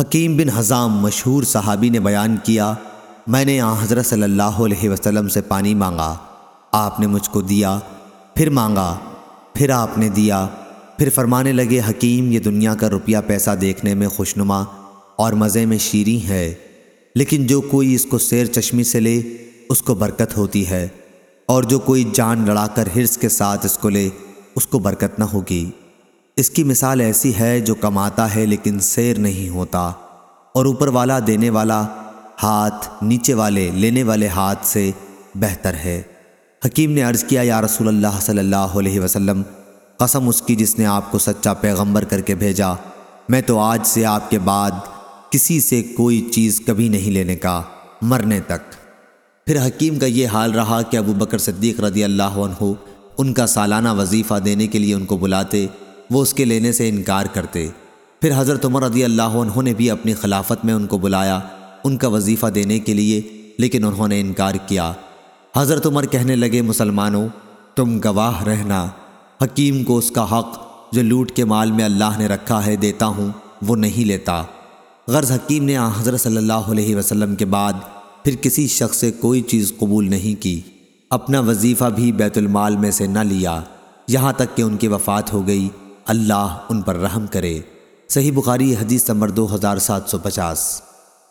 حکیم بن حضام مشہور صحابی نے بیان کیا، میں نے آن حضرت صلی اللہ علیہ وسلم سے پانی مانگا، آپ نے مجھ کو دیا، پھر مانگا، پھر آپ نے دیا، پھر فرمانے لگے، حکیم، یہ دنیا کا روپیہ پیسہ دیکھنے میں خوشنما اور مزے میں شیریں ہے لیکن جو کوئی اس کو سیر چشمی سے لے، اس کو برکت ہوتی ہے، اور جو کوئی جان لڑا کر حرص کے ساتھ اس کو لے، اس کو برکت نہ ہوگی۔ اس کی مثال ایسی ہے جو کماتا ہے لیکن سیر نہیں ہوتا، اور اوپر والا دینے والا ہاتھ نیچے والے لینے والے ہاتھ سے بہتر ہے۔ حکیم نے عرض کیا، یا رسول اللہ صلی اللہ علیہ وسلم، قسم اس کی جس نے آپ کو سچا پیغمبر کر کے بھیجا۔ میں تو آج سے آپ کے بعد کسی سے کوئی چیز کبھی نہیں لینے کا، مرنے تک۔ پھر حکیم کا یہ حال رہا کہ ابو بکر صدیق رضی اللہ عنہ ان کا سالانہ وظیفہ دینے کے لیے ان کو بلاتے۔ وہ اس کے لینے سے انکار کرتے۔ پھر حضرت عمر رضی اللہ عنہ نے بھی اپنی خلافت میں ان کو بلایا، ان کا وظیفہ دینے کے لیے، لیکن انہوں نے انکار کیا۔ حضرت عمر کہنے لگے، مسلمانوں، تم گواہ رہنا۔ حکیم کو اس کا حق جو لوٹ کے مال میں اللہ نے رکھا ہے دیتا ہوں، وہ نہیں لیتا۔ غرض حکیم نے حضرت صلی اللہ علیہ وسلم کے بعد پھر کسی شخص سے کوئی چیز قبول نہیں کی۔ اپنا وظیفہ بھی بیت المال میں سے نہ لیا۔ یہاں تک کہ ان کی وفات ہو گئی۔ اللہ ان پر رحم کرے۔ صحیح بخاری حدیث نمبر دو ہزار سات سو پچاس۔